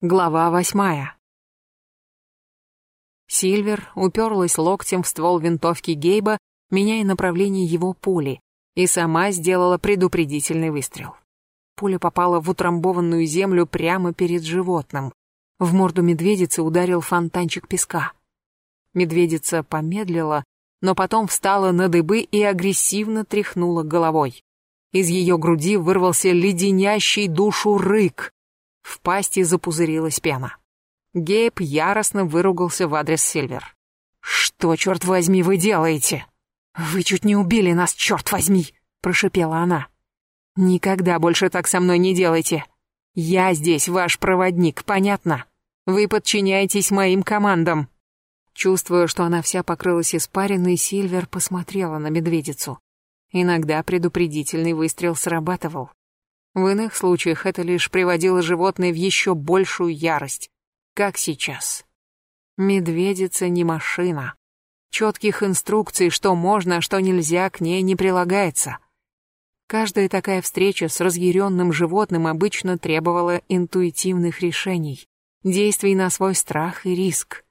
Глава восьмая. Сильвер уперлась локтем в ствол винтовки Гейба, меняя направление его пули, и сама сделала предупредительный выстрел. Пуля попала в утрамбованную землю прямо перед животным. В морду медведицы ударил фонтанчик песка. Медведица помедлила, но потом встала на дыбы и агрессивно тряхнула головой. Из ее груди вырвался леденящий душу рык. В пасти запузырилась пена. Гейб яростно выругался в адрес Сильвер. «Что, черт возьми, вы делаете?» «Вы чуть не убили нас, черт возьми!» — прошипела она. «Никогда больше так со мной не делайте. Я здесь ваш проводник, понятно? Вы подчиняетесь моим командам». Чувствуя, что она вся покрылась испариной, Сильвер посмотрела на медведицу. Иногда предупредительный выстрел срабатывал. В иных случаях это лишь приводило животное в еще большую ярость, как сейчас. Медведица не машина. Четких инструкций, что можно, а что нельзя, к ней не прилагается. Каждая такая встреча с разъяренным животным обычно требовала интуитивных решений, действий на свой страх и риск.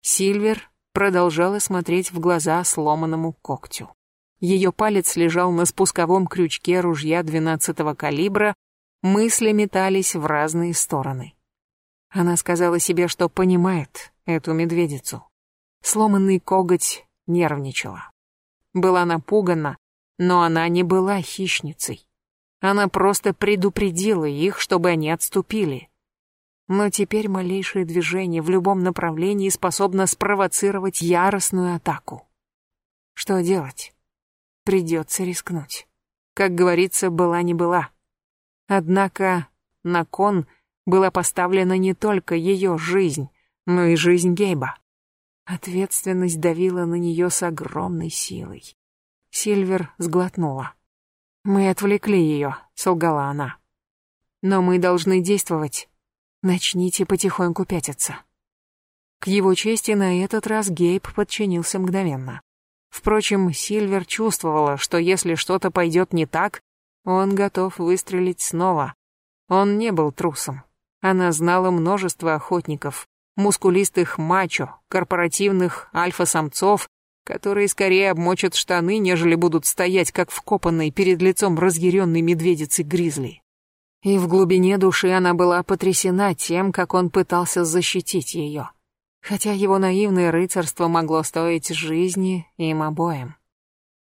Сильвер продолжала смотреть в глаза сломанному когтю. Ее палец лежал на спусковом крючке ружья 12-го калибра, мысли метались в разные стороны. Она сказала себе, что понимает эту медведицу. Сломанный коготь нервничала. Была напугана, но она не была хищницей. Она просто предупредила их, чтобы они отступили. Но теперь малейшее движение в любом направлении способно спровоцировать яростную атаку. Что делать? Придется рискнуть. Как говорится, была не была. Однако на кон была поставлена не только ее жизнь, но и жизнь Гейба. Ответственность давила на нее с огромной силой. Сильвер сглотнула. «Мы отвлекли ее», — солгала она. «Но мы должны действовать. Начните потихоньку пятиться». К его чести на этот раз Гейб подчинился мгновенно. Впрочем, Сильвер чувствовала, что если что-то пойдет не так, он готов выстрелить снова. Он не был трусом. Она знала множество охотников, мускулистых мачо, корпоративных альфа-самцов, которые скорее обмочат штаны, нежели будут стоять как вкопанные перед лицом разъяренной медведицы-гризли. И в глубине души она была потрясена тем, как он пытался защитить ее хотя его наивное рыцарство могло стоить жизни им обоим.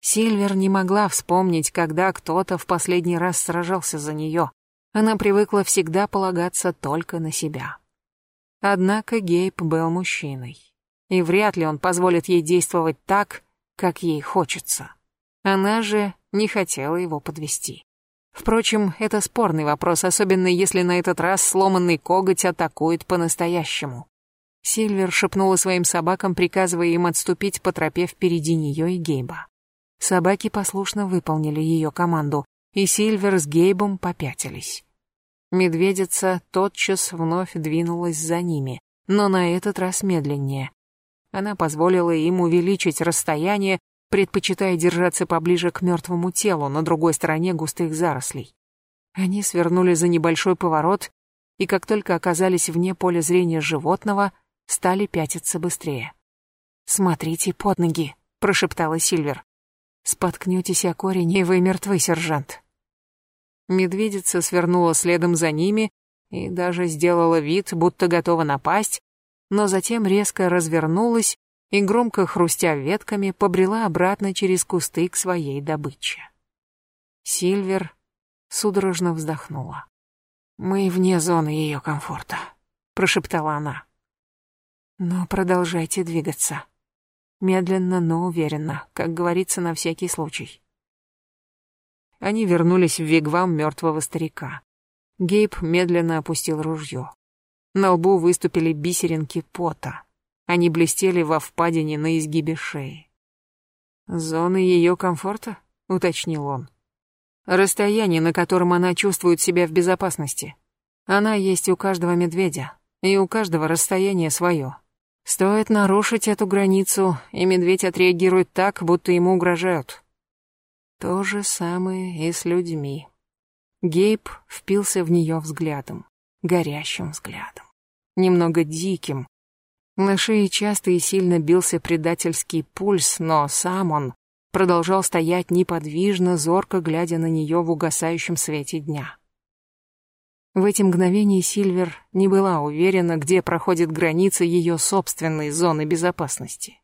Сильвер не могла вспомнить, когда кто-то в последний раз сражался за нее. Она привыкла всегда полагаться только на себя. Однако Гейб был мужчиной, и вряд ли он позволит ей действовать так, как ей хочется. Она же не хотела его подвести. Впрочем, это спорный вопрос, особенно если на этот раз сломанный коготь атакует по-настоящему. Сильвер шепнула своим собакам, приказывая им отступить по тропе впереди нее и Гейба. Собаки послушно выполнили ее команду, и Сильвер с Гейбом попятились. Медведица тотчас вновь двинулась за ними, но на этот раз медленнее. Она позволила им увеличить расстояние, предпочитая держаться поближе к мертвому телу на другой стороне густых зарослей. Они свернули за небольшой поворот, и как только оказались вне поля зрения животного, стали пятиться быстрее. «Смотрите под ноги», — прошептала Сильвер. «Споткнетесь о корень, и вы мертвы, сержант». Медведица свернула следом за ними и даже сделала вид, будто готова напасть, но затем резко развернулась и, громко хрустя ветками, побрела обратно через кусты к своей добыче. Сильвер судорожно вздохнула. «Мы вне зоны ее комфорта», — прошептала она. Но продолжайте двигаться. Медленно, но уверенно, как говорится, на всякий случай. Они вернулись в вигвам мертвого старика. Гейб медленно опустил ружье. На лбу выступили бисеринки пота. Они блестели во впадине на изгибе шеи. «Зоны ее комфорта?» — уточнил он. «Расстояние, на котором она чувствует себя в безопасности. Она есть у каждого медведя, и у каждого расстояние свое. Стоит нарушить эту границу, и медведь отреагирует так, будто ему угрожают. То же самое и с людьми. Гейб впился в нее взглядом. горящим взглядом, немного диким. На шее часто и сильно бился предательский пульс, но сам он продолжал стоять неподвижно, зорко глядя на нее в угасающем свете дня. В эти мгновения Сильвер не была уверена, где проходит граница ее собственной зоны безопасности.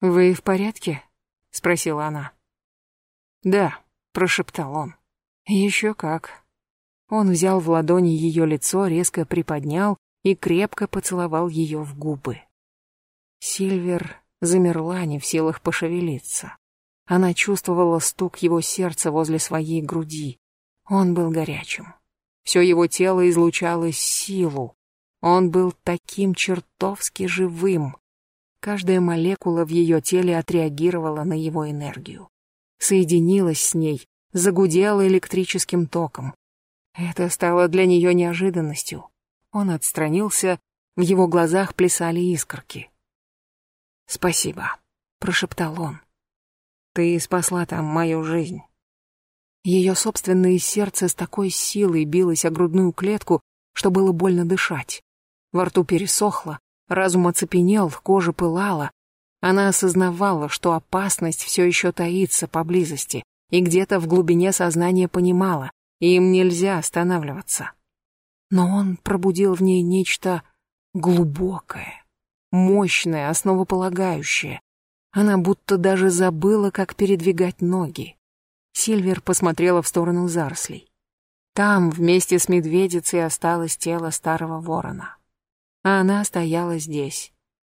«Вы в порядке?» — спросила она. «Да», — прошептал он. «Еще как». Он взял в ладони ее лицо, резко приподнял и крепко поцеловал ее в губы. Сильвер замерла, не в силах пошевелиться. Она чувствовала стук его сердца возле своей груди. Он был горячим. Все его тело излучало силу. Он был таким чертовски живым. Каждая молекула в ее теле отреагировала на его энергию. Соединилась с ней, загудела электрическим током. Это стало для нее неожиданностью. Он отстранился, в его глазах плясали искорки. «Спасибо», — прошептал он. «Ты спасла там мою жизнь». Ее собственное сердце с такой силой билось о грудную клетку, что было больно дышать. Во рту пересохло, разум оцепенел, кожа пылала. Она осознавала, что опасность все еще таится поблизости, и где-то в глубине сознания понимала, им нельзя останавливаться. Но он пробудил в ней нечто глубокое, мощное, основополагающее. Она будто даже забыла, как передвигать ноги. Сильвер посмотрела в сторону зарослей. Там вместе с медведицей осталось тело старого ворона. А она стояла здесь,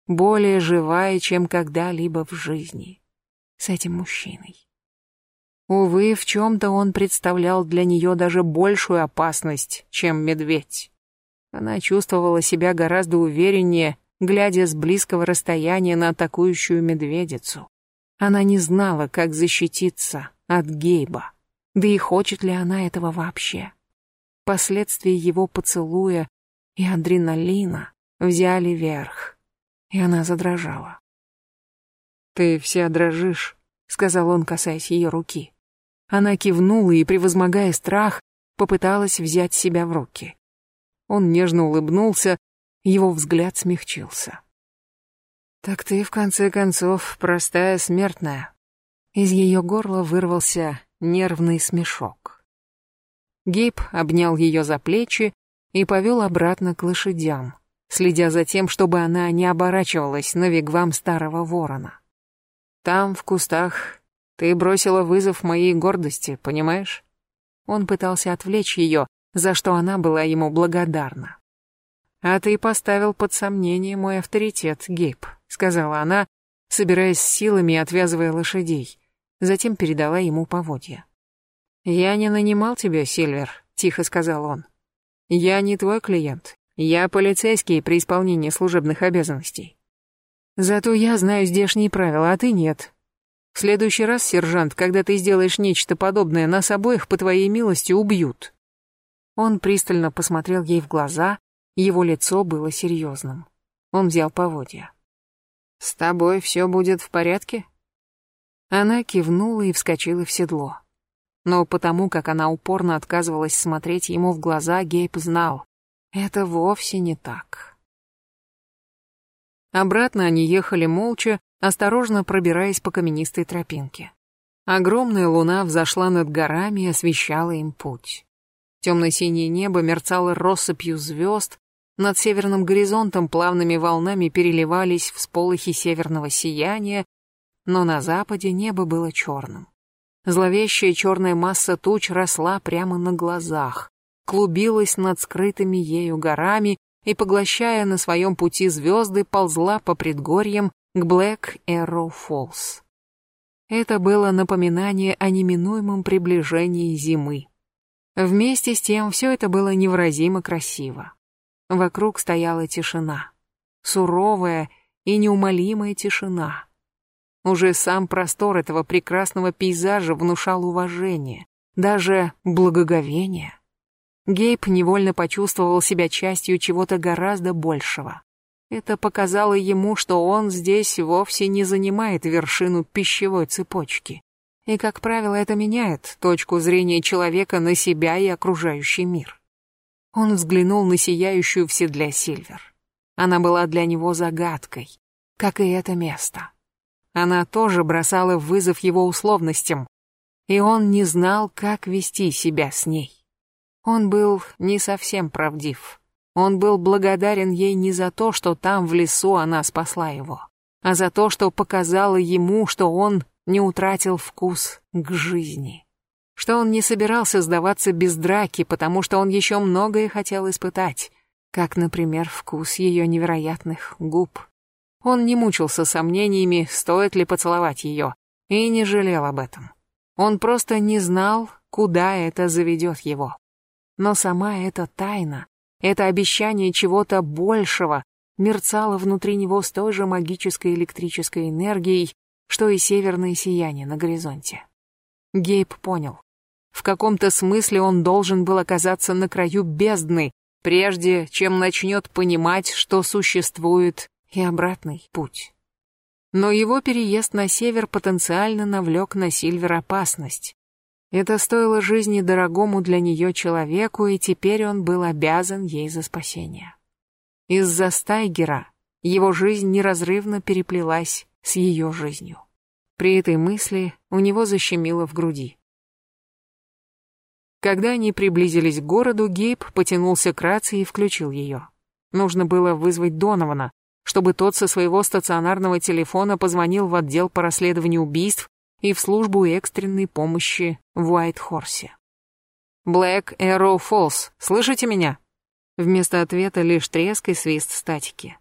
более живая, чем когда-либо в жизни, с этим мужчиной. Увы, в чем-то он представлял для нее даже большую опасность, чем медведь. Она чувствовала себя гораздо увереннее, глядя с близкого расстояния на атакующую медведицу. Она не знала, как защититься, от Гейба. Да и хочет ли она этого вообще? Последствия его поцелуя и адреналина взяли верх, и она задрожала. «Ты вся дрожишь», — сказал он, касаясь ее руки. Она кивнула и, превозмогая страх, попыталась взять себя в руки. Он нежно улыбнулся, его взгляд смягчился. «Так ты, в конце концов, простая смертная», из ее горла вырвался нервный смешок. Гейб обнял ее за плечи и повел обратно к лошадям, следя за тем, чтобы она не оборачивалась на вигвам старого ворона. «Там, в кустах, ты бросила вызов моей гордости, понимаешь?» Он пытался отвлечь ее, за что она была ему благодарна. «А ты поставил под сомнение мой авторитет, Гейб», — сказала она, собираясь силами и отвязывая лошадей затем передала ему поводья. «Я не нанимал тебя, Сильвер», — тихо сказал он. «Я не твой клиент. Я полицейский при исполнении служебных обязанностей. Зато я знаю здешние правила, а ты нет. В следующий раз, сержант, когда ты сделаешь нечто подобное, нас обоих, по твоей милости, убьют». Он пристально посмотрел ей в глаза, его лицо было серьезным. Он взял поводья. «С тобой все будет в порядке?» Она кивнула и вскочила в седло. Но потому, как она упорно отказывалась смотреть ему в глаза, Гейб знал, это вовсе не так. Обратно они ехали молча, осторожно пробираясь по каменистой тропинке. Огромная луна взошла над горами и освещала им путь. Темно-синее небо мерцало россыпью звезд, над северным горизонтом плавными волнами переливались всполохи северного сияния, но на западе небо было черным. Зловещая черная масса туч росла прямо на глазах, клубилась над скрытыми ею горами и, поглощая на своем пути звезды, ползла по предгорьям к Блэк Эрроу Фоллс. Это было напоминание о неминуемом приближении зимы. Вместе с тем все это было невыразимо красиво. Вокруг стояла тишина. Суровая и неумолимая тишина. Уже сам простор этого прекрасного пейзажа внушал уважение, даже благоговение. Гейб невольно почувствовал себя частью чего-то гораздо большего. Это показало ему, что он здесь вовсе не занимает вершину пищевой цепочки. И, как правило, это меняет точку зрения человека на себя и окружающий мир. Он взглянул на сияющую в седле Сильвер. Она была для него загадкой, как и это место. Она тоже бросала вызов его условностям, и он не знал, как вести себя с ней. Он был не совсем правдив. Он был благодарен ей не за то, что там в лесу она спасла его, а за то, что показала ему, что он не утратил вкус к жизни. Что он не собирался сдаваться без драки, потому что он еще многое хотел испытать, как, например, вкус ее невероятных губ. Он не мучился сомнениями, стоит ли поцеловать ее, и не жалел об этом. Он просто не знал, куда это заведет его. Но сама эта тайна, это обещание чего-то большего, мерцало внутри него с той же магической электрической энергией, что и северное сияние на горизонте. Гейб понял. В каком-то смысле он должен был оказаться на краю бездны, прежде чем начнет понимать, что существует и обратный путь. Но его переезд на север потенциально навлек на Сильвер опасность. Это стоило жизни дорогому для нее человеку, и теперь он был обязан ей за спасение. Из-за Стайгера его жизнь неразрывно переплелась с ее жизнью. При этой мысли у него защемило в груди. Когда они приблизились к городу, Гейб потянулся к рации и включил ее. Нужно было вызвать Донована, чтобы тот со своего стационарного телефона позвонил в отдел по расследованию убийств и в службу экстренной помощи в Уайт-Хорсе. «Блэк Arrow Falls, слышите меня?» Вместо ответа лишь треск и свист статики.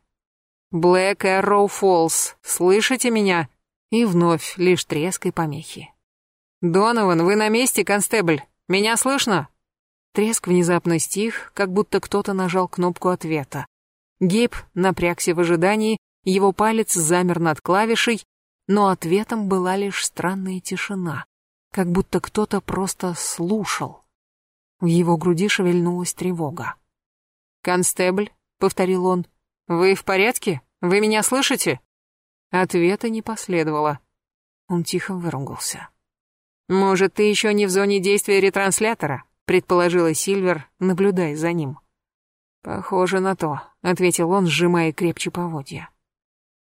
«Блэк Arrow Falls, слышите меня?» И вновь лишь треск и помехи. «Донован, вы на месте, констебль? Меня слышно?» Треск внезапно стих, как будто кто-то нажал кнопку ответа. Гейб напрягся в ожидании, его палец замер над клавишей, но ответом была лишь странная тишина, как будто кто-то просто слушал. В его груди шевельнулась тревога. «Констебль», — повторил он, — «вы в порядке? Вы меня слышите?» Ответа не последовало. Он тихо выругался. «Может, ты еще не в зоне действия ретранслятора?» — предположила Сильвер, наблюдая за ним. «Похоже на то», — ответил он, сжимая крепче поводья.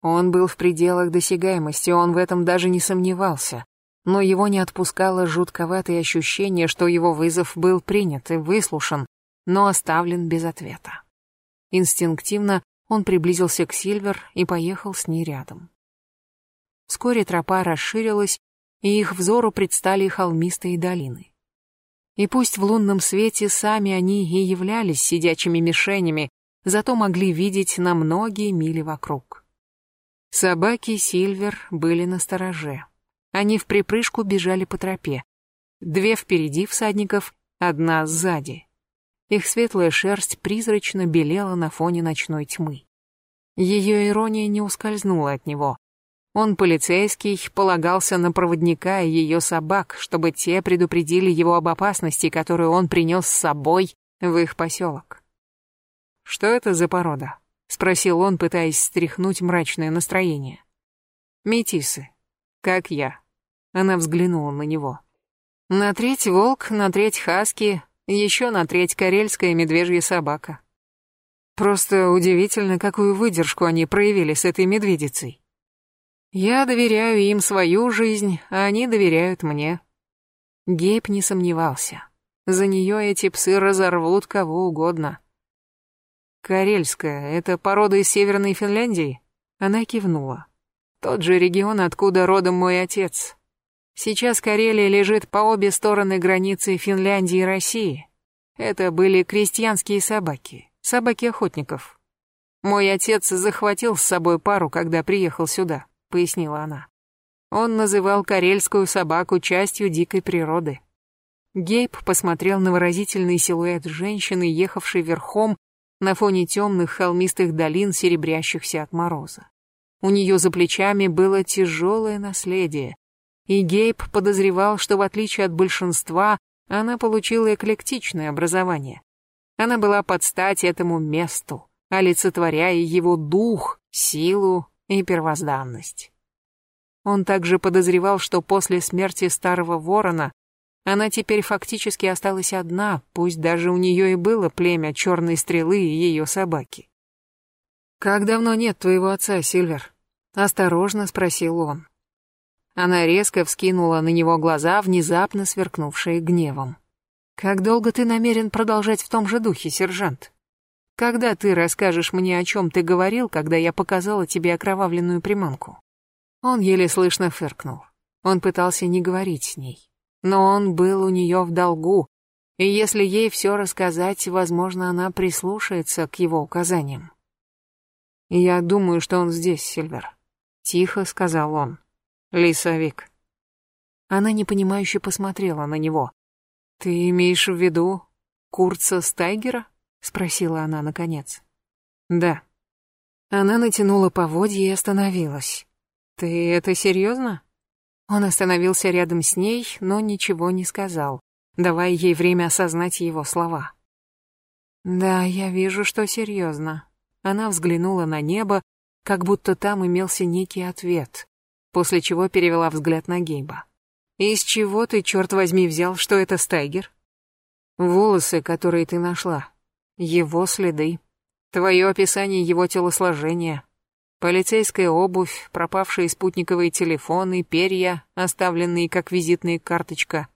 Он был в пределах досягаемости, он в этом даже не сомневался, но его не отпускало жутковатое ощущение, что его вызов был принят и выслушан, но оставлен без ответа. Инстинктивно он приблизился к Сильвер и поехал с ней рядом. Вскоре тропа расширилась, и их взору предстали холмистые долины. И пусть в лунном свете сами они и являлись сидячими мишенями, зато могли видеть на многие мили вокруг. Собаки Сильвер были на стороже. Они в припрыжку бежали по тропе. Две впереди всадников, одна сзади. Их светлая шерсть призрачно белела на фоне ночной тьмы. Ее ирония не ускользнула от него. Он, полицейский, полагался на проводника и ее собак, чтобы те предупредили его об опасности, которую он принес с собой в их поселок. «Что это за порода?» — спросил он, пытаясь стряхнуть мрачное настроение. «Метисы. Как я». Она взглянула на него. «На треть волк, на треть хаски, еще на треть карельская медвежья собака. Просто удивительно, какую выдержку они проявили с этой медведицей. Я доверяю им свою жизнь, а они доверяют мне. Гейб не сомневался. За нее эти псы разорвут кого угодно. Карельская — это порода из Северной Финляндии? Она кивнула. Тот же регион, откуда родом мой отец. Сейчас Карелия лежит по обе стороны границы Финляндии и России. Это были крестьянские собаки, собаки охотников. Мой отец захватил с собой пару, когда приехал сюда пояснила она. Он называл карельскую собаку частью дикой природы. Гейб посмотрел на выразительный силуэт женщины, ехавшей верхом на фоне темных холмистых долин, серебрящихся от мороза. У нее за плечами было тяжелое наследие, и Гейб подозревал, что в отличие от большинства, она получила эклектичное образование. Она была под стать этому месту, олицетворяя его дух, силу и первозданность. Он также подозревал, что после смерти старого ворона Она теперь фактически осталась одна, пусть даже у нее и было племя черной стрелы и ее собаки. «Как давно нет твоего отца, Сильвер?» — осторожно спросил он. Она резко вскинула на него глаза, внезапно сверкнувшие гневом. «Как долго ты намерен продолжать в том же духе, сержант? Когда ты расскажешь мне, о чем ты говорил, когда я показала тебе окровавленную приманку?» Он еле слышно фыркнул. Он пытался не говорить с ней. Но он был у нее в долгу, и если ей все рассказать, возможно, она прислушается к его указаниям. «Я думаю, что он здесь, Сильвер», — тихо сказал он. «Лисовик». Она непонимающе посмотрела на него. «Ты имеешь в виду Курца Стайгера?» — спросила она наконец. «Да». Она натянула поводья и остановилась. «Ты это серьезно?» Он остановился рядом с ней, но ничего не сказал, давая ей время осознать его слова. «Да, я вижу, что серьезно». Она взглянула на небо, как будто там имелся некий ответ, после чего перевела взгляд на Гейба. «Из чего ты, черт возьми, взял, что это Стайгер?» «Волосы, которые ты нашла. Его следы. Твое описание его телосложения. Полицейская обувь, пропавшие спутниковые телефоны, перья, оставленные как визитная карточка.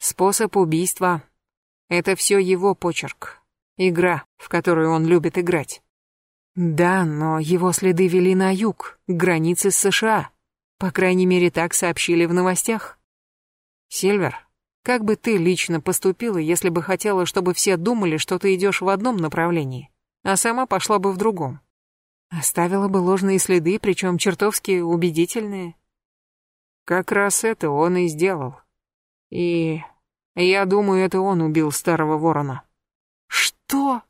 Способ убийства. Это все его почерк. Игра, в которую он любит играть. Да, но его следы вели на юг, к границе с США. По крайней мере, так сообщили в новостях. Сильвер, как бы ты лично поступила, если бы хотела, чтобы все думали, что ты идешь в одном направлении, а сама пошла бы в другом? Оставила бы ложные следы, причем чертовски убедительные. Как раз это он и сделал. И я думаю, это он убил старого ворона. Что?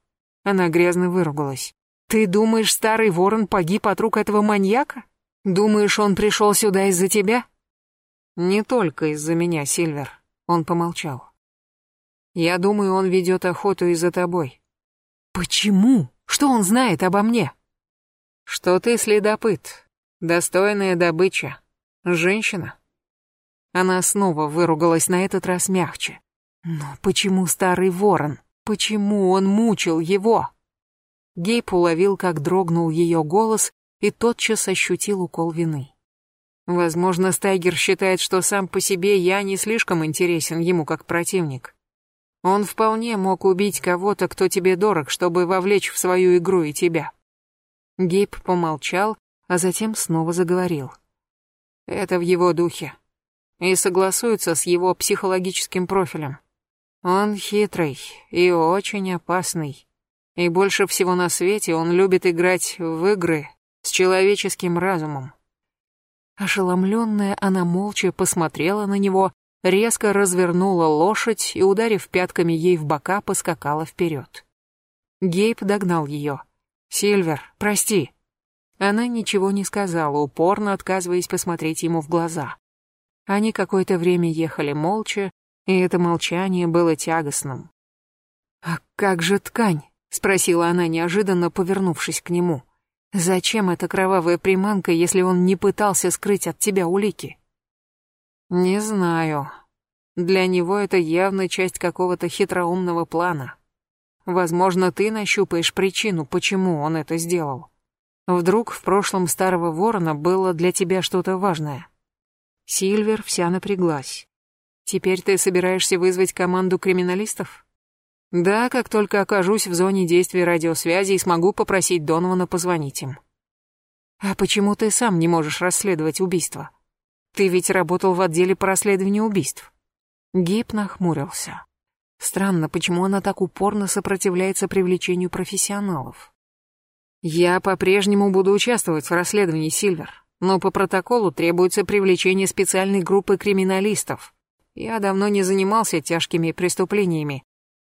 Она грязно выругалась. Ты думаешь, старый ворон погиб от рук этого маньяка? Думаешь, он пришел сюда из-за тебя? Не только из-за меня, Сильвер. Он помолчал. Я думаю, он ведет охоту из-за тобой. Почему? Что он знает обо мне? Что ты следопыт, достойная добыча, женщина. Она снова выругалась на этот раз мягче. Но почему старый ворон? Почему он мучил его? Гейб уловил, как дрогнул ее голос, и тотчас ощутил укол вины. Возможно, Стайгер считает, что сам по себе я не слишком интересен ему как противник. Он вполне мог убить кого-то, кто тебе дорог, чтобы вовлечь в свою игру и тебя. Гейб помолчал, а затем снова заговорил. Это в его духе. И согласуется с его психологическим профилем. Он хитрый и очень опасный. И больше всего на свете он любит играть в игры с человеческим разумом. Ошеломленная, она молча посмотрела на него, резко развернула лошадь и, ударив пятками ей в бока, поскакала вперед. Гейб догнал ее. «Сильвер, прости». Она ничего не сказала, упорно отказываясь посмотреть ему в глаза. Они какое-то время ехали молча, и это молчание было тягостным. «А как же ткань?» — спросила она неожиданно, повернувшись к нему. «Зачем эта кровавая приманка, если он не пытался скрыть от тебя улики?» «Не знаю. Для него это явно часть какого-то хитроумного плана. Возможно, ты нащупаешь причину, почему он это сделал. Вдруг в прошлом старого ворона было для тебя что-то важное. Сильвер вся напряглась. Теперь ты собираешься вызвать команду криминалистов? Да, как только окажусь в зоне действия радиосвязи и смогу попросить Донована позвонить им. А почему ты сам не можешь расследовать убийство? Ты ведь работал в отделе по расследованию убийств. Гип нахмурился. Странно, почему она так упорно сопротивляется привлечению профессионалов. Я по-прежнему буду участвовать в расследовании Сильвер, но по протоколу требуется привлечение специальной группы криминалистов. Я давно не занимался тяжкими преступлениями.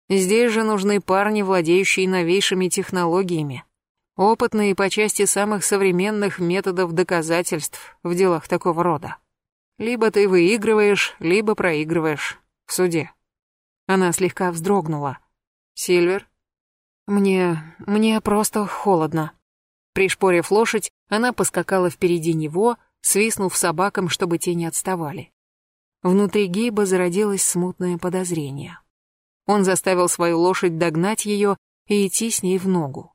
Здесь же нужны парни, владеющие новейшими технологиями, опытные по части самых современных методов доказательств в делах такого рода. Либо ты выигрываешь, либо проигрываешь в суде. Она слегка вздрогнула. «Сильвер?» «Мне... мне просто холодно». Пришпорив лошадь, она поскакала впереди него, свистнув собакам, чтобы те не отставали. Внутри Гейба зародилось смутное подозрение. Он заставил свою лошадь догнать ее и идти с ней в ногу.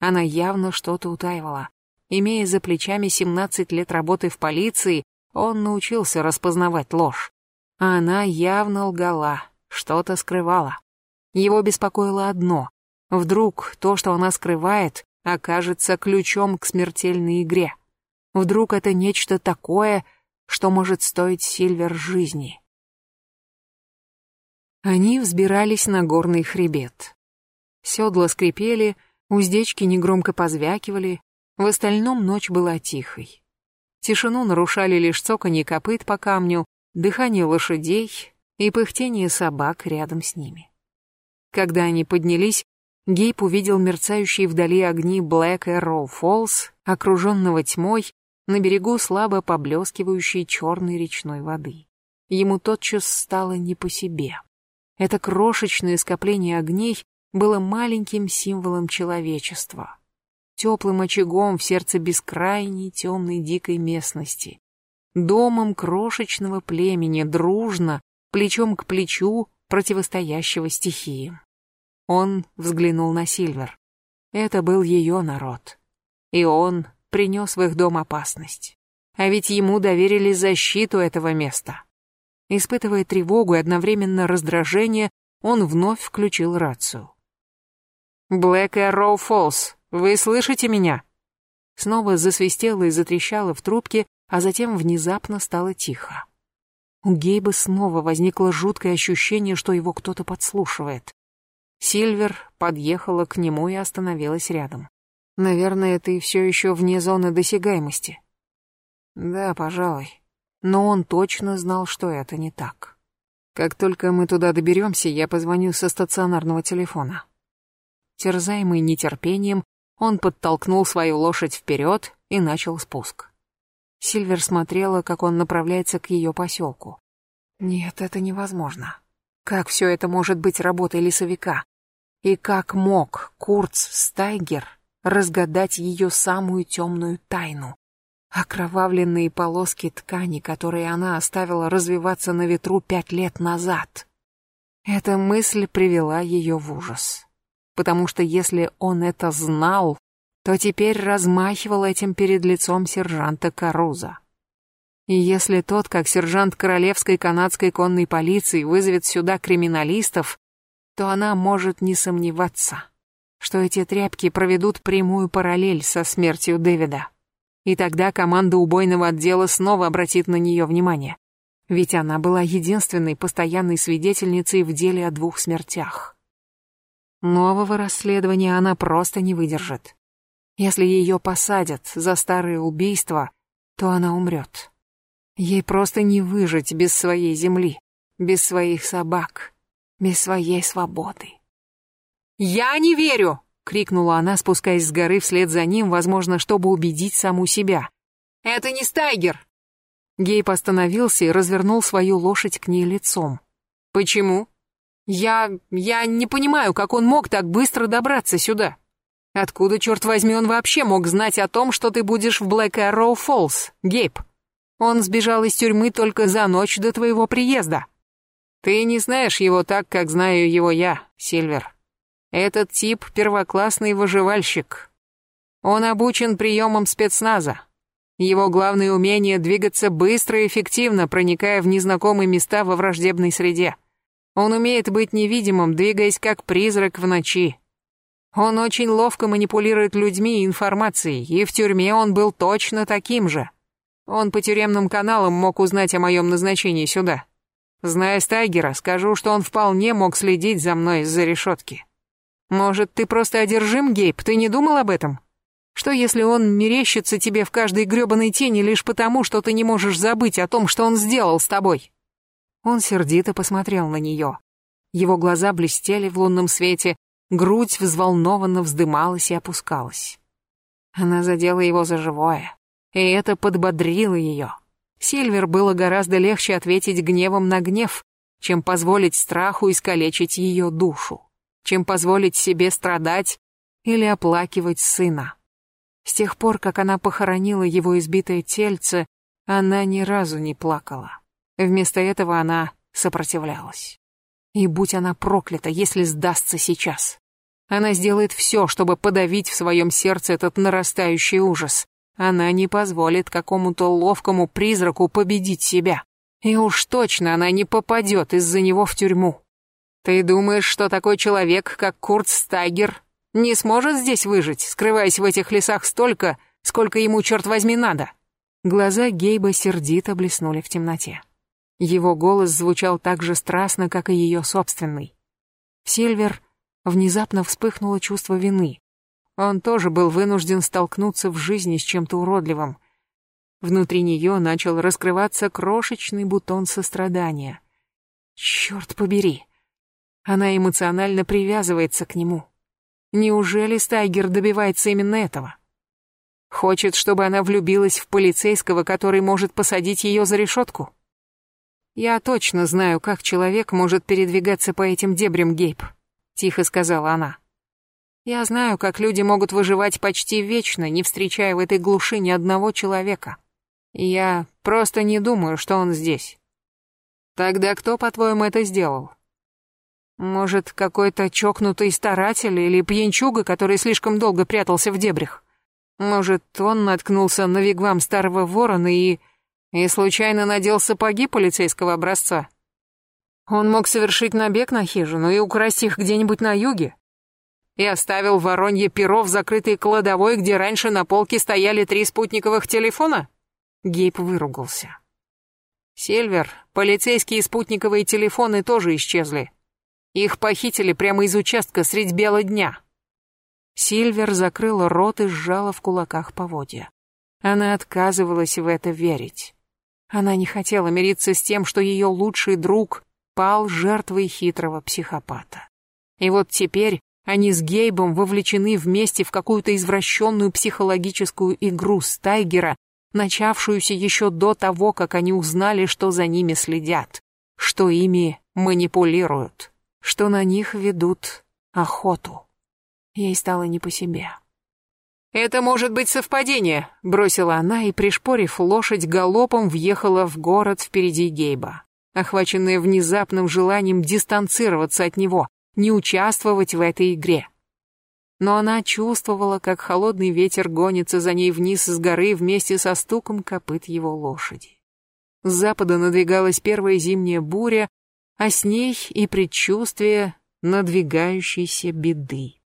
Она явно что-то утаивала. Имея за плечами 17 лет работы в полиции, он научился распознавать ложь. А она явно лгала, что-то скрывала. Его беспокоило одно. Вдруг то, что она скрывает, окажется ключом к смертельной игре. Вдруг это нечто такое, что может стоить Сильвер жизни. Они взбирались на горный хребет. Седла скрипели, уздечки негромко позвякивали, в остальном ночь была тихой. Тишину нарушали лишь цоканье копыт по камню, дыхание лошадей и пыхтение собак рядом с ними. Когда они поднялись, Гейб увидел мерцающие вдали огни Black Arrow Falls, окруженного тьмой, на берегу слабо поблескивающей черной речной воды. Ему тотчас стало не по себе. Это крошечное скопление огней было маленьким символом человечества, теплым очагом в сердце бескрайней темной дикой местности, домом крошечного племени, дружно, плечом к плечу, противостоящего стихиям. Он взглянул на Сильвер. Это был ее народ. И он принес в их дом опасность. А ведь ему доверили защиту этого места. Испытывая тревогу и одновременно раздражение, он вновь включил рацию. «Блэк Arrow Falls, вы слышите меня?» Снова засвистело и затрещало в трубке, а затем внезапно стало тихо. У Гейба снова возникло жуткое ощущение, что его кто-то подслушивает. Сильвер подъехала к нему и остановилась рядом. «Наверное, ты все еще вне зоны досягаемости». «Да, пожалуй. Но он точно знал, что это не так. Как только мы туда доберемся, я позвоню со стационарного телефона». Терзаемый нетерпением, он подтолкнул свою лошадь вперед и начал спуск. Сильвер смотрела, как он направляется к ее поселку. Нет, это невозможно. Как все это может быть работой лесовика? И как мог Курц Стайгер разгадать ее самую темную тайну? Окровавленные полоски ткани, которые она оставила развиваться на ветру пять лет назад. Эта мысль привела ее в ужас. Потому что если он это знал, то теперь размахивал этим перед лицом сержанта Каруза. И если тот, как сержант Королевской канадской конной полиции, вызовет сюда криминалистов, то она может не сомневаться, что эти тряпки проведут прямую параллель со смертью Дэвида. И тогда команда убойного отдела снова обратит на нее внимание. Ведь она была единственной постоянной свидетельницей в деле о двух смертях. Нового расследования она просто не выдержит. Если ее посадят за старые убийства, то она умрет. Ей просто не выжить без своей земли, без своих собак, без своей свободы. «Я не верю!» — крикнула она, спускаясь с горы вслед за ним, возможно, чтобы убедить саму себя. «Это не Стайгер!» Гейб остановился и развернул свою лошадь к ней лицом. «Почему?» «Я... я не понимаю, как он мог так быстро добраться сюда. Откуда, черт возьми, он вообще мог знать о том, что ты будешь в Блэк Arrow Фоллс, Гейб?» Он сбежал из тюрьмы только за ночь до твоего приезда. Ты не знаешь его так, как знаю его я, Сильвер. Этот тип — первоклассный выживальщик. Он обучен приемам спецназа. Его главное умение — двигаться быстро и эффективно, проникая в незнакомые места во враждебной среде. Он умеет быть невидимым, двигаясь как призрак в ночи. Он очень ловко манипулирует людьми и информацией, и в тюрьме он был точно таким же. Он по тюремным каналам мог узнать о моем назначении сюда. Зная Стайгера, скажу, что он вполне мог следить за мной из-за решетки. Может, ты просто одержим, Гейб, ты не думал об этом? Что если он мерещится тебе в каждой грёбаной тени лишь потому, что ты не можешь забыть о том, что он сделал с тобой?» Он сердито посмотрел на нее. Его глаза блестели в лунном свете, грудь взволнованно вздымалась и опускалась. Она задела его за живое и это подбодрило ее. Сильвер было гораздо легче ответить гневом на гнев, чем позволить страху искалечить ее душу, чем позволить себе страдать или оплакивать сына. С тех пор, как она похоронила его избитое тельце, она ни разу не плакала. Вместо этого она сопротивлялась. И будь она проклята, если сдастся сейчас. Она сделает все, чтобы подавить в своем сердце этот нарастающий ужас. Она не позволит какому-то ловкому призраку победить себя. И уж точно она не попадет из-за него в тюрьму. Ты думаешь, что такой человек, как Курт Стайгер, не сможет здесь выжить, скрываясь в этих лесах столько, сколько ему, черт возьми, надо?» Глаза Гейба сердито блеснули в темноте. Его голос звучал так же страстно, как и ее собственный. В Сильвер внезапно вспыхнуло чувство вины. Он тоже был вынужден столкнуться в жизни с чем-то уродливым. Внутри нее начал раскрываться крошечный бутон сострадания. Черт побери! Она эмоционально привязывается к нему. Неужели Стайгер добивается именно этого? Хочет, чтобы она влюбилась в полицейского, который может посадить ее за решетку? Я точно знаю, как человек может передвигаться по этим дебрям, Гейб, тихо сказала она. Я знаю, как люди могут выживать почти вечно, не встречая в этой глуши ни одного человека. Я просто не думаю, что он здесь. Тогда кто, по-твоему, это сделал? Может, какой-то чокнутый старатель или пьянчуга, который слишком долго прятался в дебрях? Может, он наткнулся на вигвам старого ворона и... и случайно надел сапоги полицейского образца? Он мог совершить набег на хижину и украсть их где-нибудь на юге. И оставил воронье перо в закрытой кладовой, где раньше на полке стояли три спутниковых телефона? Гейб выругался. Сильвер, полицейские спутниковые телефоны тоже исчезли. Их похитили прямо из участка средь бела дня. Сильвер закрыла рот и сжала в кулаках поводья. Она отказывалась в это верить. Она не хотела мириться с тем, что ее лучший друг пал жертвой хитрого психопата. И вот теперь они с Гейбом вовлечены вместе в какую-то извращенную психологическую игру Стайгера, начавшуюся еще до того, как они узнали, что за ними следят, что ими манипулируют что на них ведут охоту. Ей стало не по себе. «Это может быть совпадение», — бросила она и, пришпорив лошадь, галопом въехала в город впереди Гейба, охваченная внезапным желанием дистанцироваться от него, не участвовать в этой игре. Но она чувствовала, как холодный ветер гонится за ней вниз с горы вместе со стуком копыт его лошади. С запада надвигалась первая зимняя буря, а с ней и предчувствие надвигающейся беды.